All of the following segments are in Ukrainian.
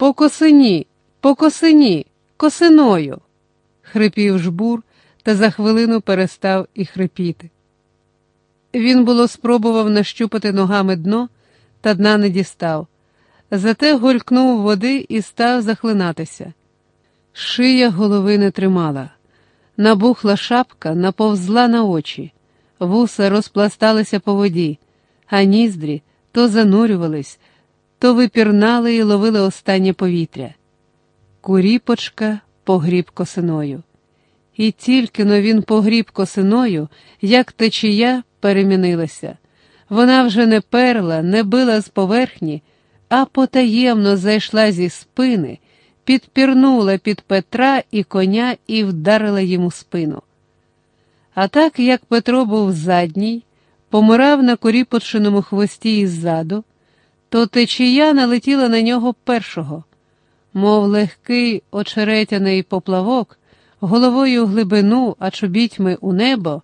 По косині, по косині, косиною, хрипів жбур та за хвилину перестав і хрипіти. Він було спробував нащупати ногами дно, та дна не дістав. Зате голькнув води і став захлинатися. Шия голови не тримала. Набухла шапка, наповзла на очі, вуса розпласталися по воді, а ніздрі то занурювались, то випірнали і ловили останнє повітря. Куріпочка погріб косиною. І тільки но він погріб косиною, як течія перемінилася. Вона вже не перла, не била з поверхні, а потаємно зайшла зі спини, підпірнула під Петра і коня і вдарила йому спину. А так як Петро був задній, помирав на коріпоченому хвості іззаду, то течія налетіла на нього першого, мов легкий очеретяний поплавок, головою в глибину, а чобітьми у небо.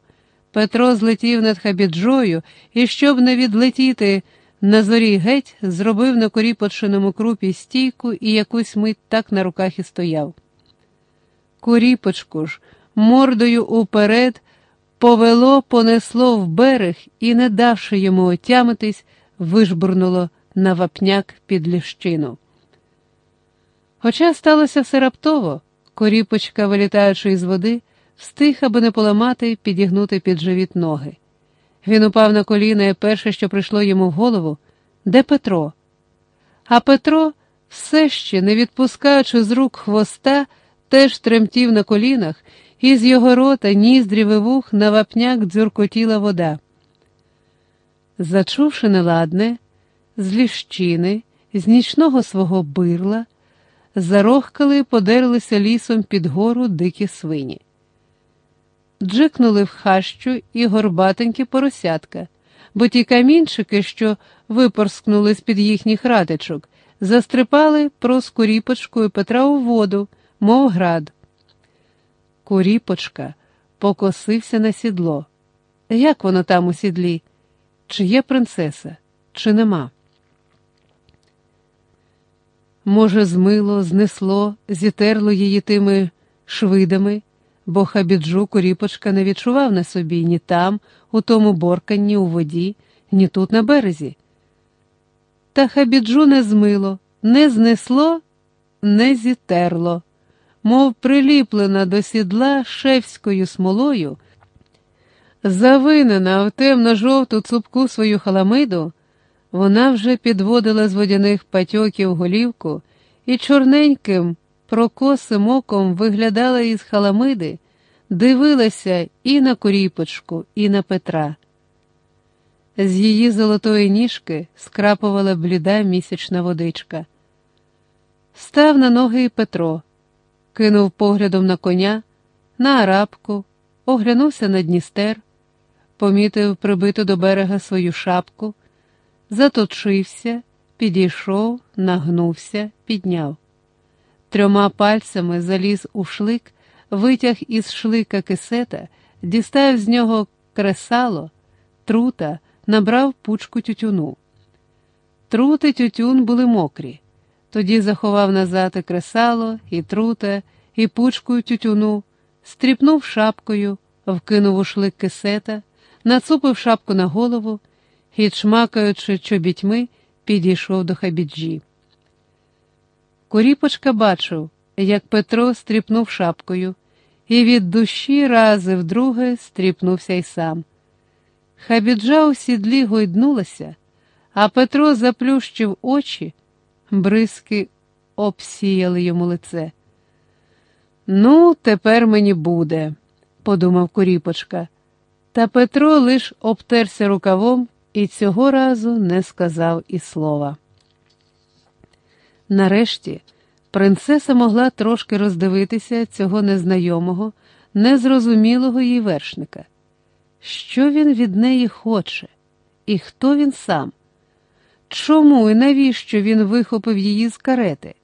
Петро злетів над хабіджою і, щоб не відлетіти на зорі геть, зробив на коріпоченому крупі стійку і якусь мить так на руках і стояв. Куріпочку ж, мордою уперед, повело, понесло в берег і, не давши йому отямитись, вижбурнуло на вапняк під ліщину. Хоча сталося все раптово, коріпочка, вилітаючи із води, встиг, аби не поламати, підігнути під живіт ноги. Він упав на коліна, і перше, що прийшло йому в голову, де Петро? А Петро, все ще, не відпускаючи з рук хвоста, теж тремтів на колінах, і з його рота, ніздрів і вух на вапняк дзюркотіла вода. Зачувши неладне, з ліщини, з нічного свого бирла, зарохкали і подерлися лісом під гору дикі свині джикнули в хащу і горбатенькі поросятка, бо ті камінчики, що випорскнули з під їхніх ратичок, застрипали про скуріпочку і Петра у воду, мов град. Куріпочка покосився на сідло. Як воно там у сідлі? Чи є принцеса, чи нема? Може, змило, знесло, зітерло її тими швидами бо хабіджу Куріпочка не відчував на собі ні там, у тому борканні у воді, ні тут на березі. Та хабіджу не змило, не знесло, не зітерло, мов приліплена до сідла шефською смолою, завинена в темно-жовту цупку свою халамиду, вона вже підводила з водяних патьоків голівку і чорненьким прокосим оком виглядала із халамиди, дивилася і на Куріпочку, і на Петра. З її золотої ніжки скрапувала бліда місячна водичка. Став на ноги і Петро, кинув поглядом на коня, на арабку, оглянувся на Дністер, помітив прибиту до берега свою шапку, заточився, підійшов, нагнувся, підняв трьома пальцями заліз у шлик, витяг із шлика кисета, дістав з нього кресало, трута, набрав пучку тютюну. Трути тютюн були мокрі. Тоді заховав назад і кресало, і трута, і пучку тютюну, стріпнув шапкою, вкинув у шлик кисета, нацупив шапку на голову і, чмакаючи чобітьми, підійшов до хабіджі. Куріпочка бачив, як Петро стріпнув шапкою, і від душі рази вдруге стріпнувся й сам. Хабіджа у сідлі гойднулася, а Петро заплющив очі, бризки обсіяли йому лице. Ну, тепер мені буде, подумав Куріпочка. Та Петро лиш обтерся рукавом і цього разу не сказав і слова. Нарешті принцеса могла трошки роздивитися цього незнайомого, незрозумілого їй вершника. Що він від неї хоче, і хто він сам? Чому і навіщо він вихопив її з карети?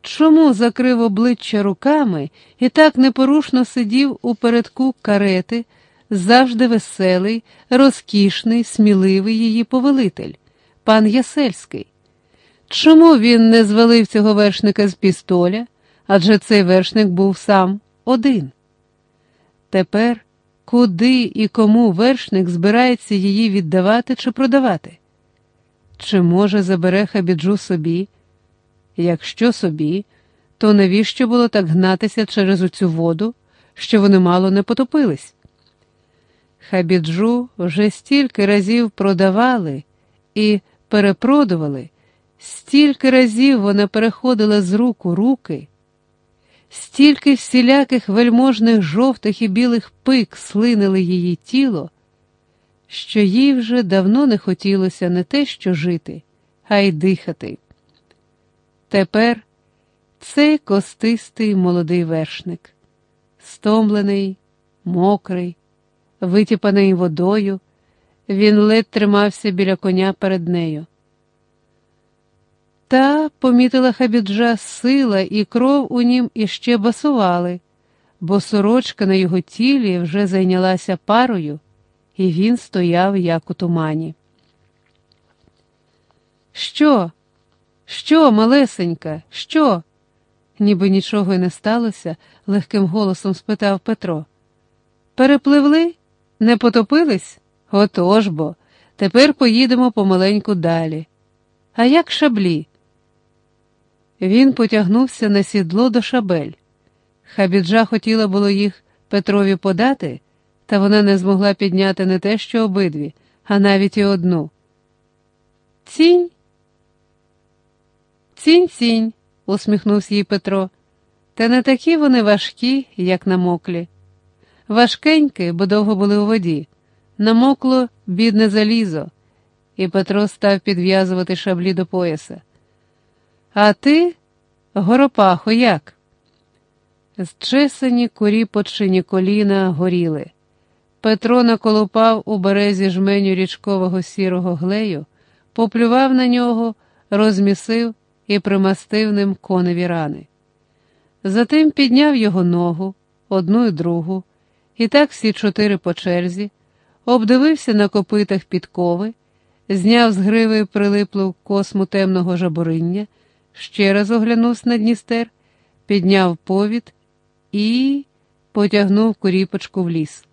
Чому закрив обличчя руками і так непорушно сидів у передку карети, завжди веселий, розкішний, сміливий її повелитель, пан Ясельський? Чому він не звалив цього вершника з пістоля? Адже цей вершник був сам один. Тепер куди і кому вершник збирається її віддавати чи продавати? Чи, може, забере хабіджу собі? Якщо собі, то навіщо було так гнатися через оцю воду, що вони мало не потопились? Хабіджу вже стільки разів продавали і перепродували, стільки разів вона переходила з рук у руки, стільки всіляких вельможних жовтих і білих пик слинили її тіло, що їй вже давно не хотілося не те що жити, а й дихати. Тепер цей костистий молодий вершник, стомлений, мокрий, витіпаний водою, він ледь тримався біля коня перед нею. Та помітила хабіджа сила і кров у нім іще басували, бо сорочка на його тілі вже зайнялася парою, і він стояв, як у тумані. Що? Що, малесенька, що? Ніби нічого й не сталося, легким голосом спитав Петро. Перепливли? Не потопились? Отож бо. Тепер поїдемо помаленьку далі. А як шаблі? Він потягнувся на сідло до шабель. Хабіджа хотіла було їх Петрові подати, та вона не змогла підняти не те, що обидві, а навіть і одну. Цінь. Цінь, цінь, усміхнувся їй Петро. Та не такі вони важкі, як намоклі. Важкенькі, бо довго були у воді. Намокло бідне залізо, і Петро став підв'язувати шаблі до пояса. А ти, горопахо, як? Зчесані куріпочині коліна горіли. Петро наколупав у березі жменю річкового сірого глею, поплював на нього, розмісив і примастив ним коневі рани. Затим підняв його ногу, одну і другу, і так всі чотири по черзі, обдивився на копитах підкови, зняв з гриви прилиплу косму темного жабуриння ще раз оглянувся на Дністер, підняв повід і потягнув куріпочку в ліс.